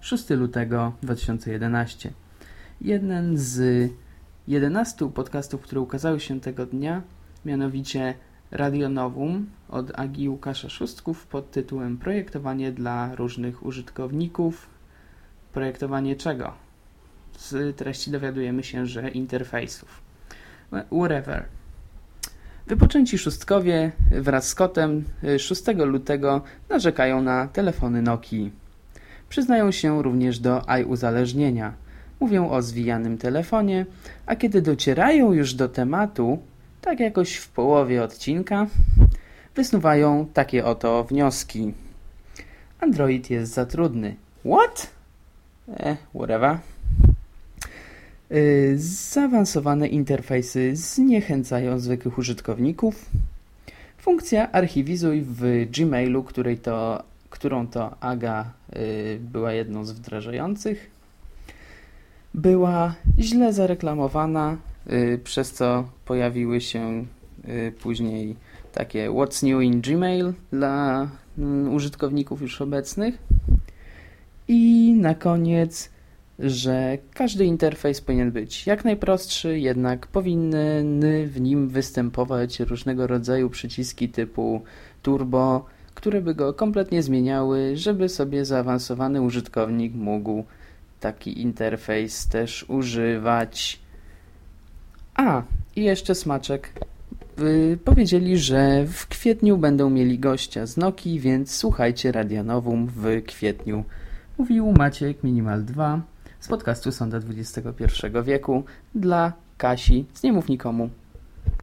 6 lutego 2011. Jeden z 11 podcastów, które ukazały się tego dnia, mianowicie Radio Novum od Agi Łukasza Szóstków pod tytułem Projektowanie dla różnych użytkowników. Projektowanie czego? Z treści dowiadujemy się, że interfejsów. Whatever. Wypoczęci szóstkowie wraz z kotem 6 lutego narzekają na telefony Nokii. Przyznają się również do i-uzależnienia. Mówią o zwijanym telefonie, a kiedy docierają już do tematu, tak jakoś w połowie odcinka, wysnuwają takie oto wnioski. Android jest za trudny. What? Eh, whatever. Y, zaawansowane interfejsy zniechęcają zwykłych użytkowników. Funkcja archiwizuj w Gmailu, której to, którą to Aga y, była jedną z wdrażających, była źle zareklamowana, y, przez co pojawiły się później takie What's New in Gmail dla mm, użytkowników już obecnych. I na koniec że każdy interfejs powinien być jak najprostszy, jednak powinny w nim występować różnego rodzaju przyciski typu turbo, które by go kompletnie zmieniały, żeby sobie zaawansowany użytkownik mógł taki interfejs też używać. A, i jeszcze smaczek. Powiedzieli, że w kwietniu będą mieli gościa z Noki, więc słuchajcie Radia Nowum w kwietniu. Mówił Maciek Minimal 2 z podcastu Sonda XXI wieku dla Kasi z Nie Mów Nikomu.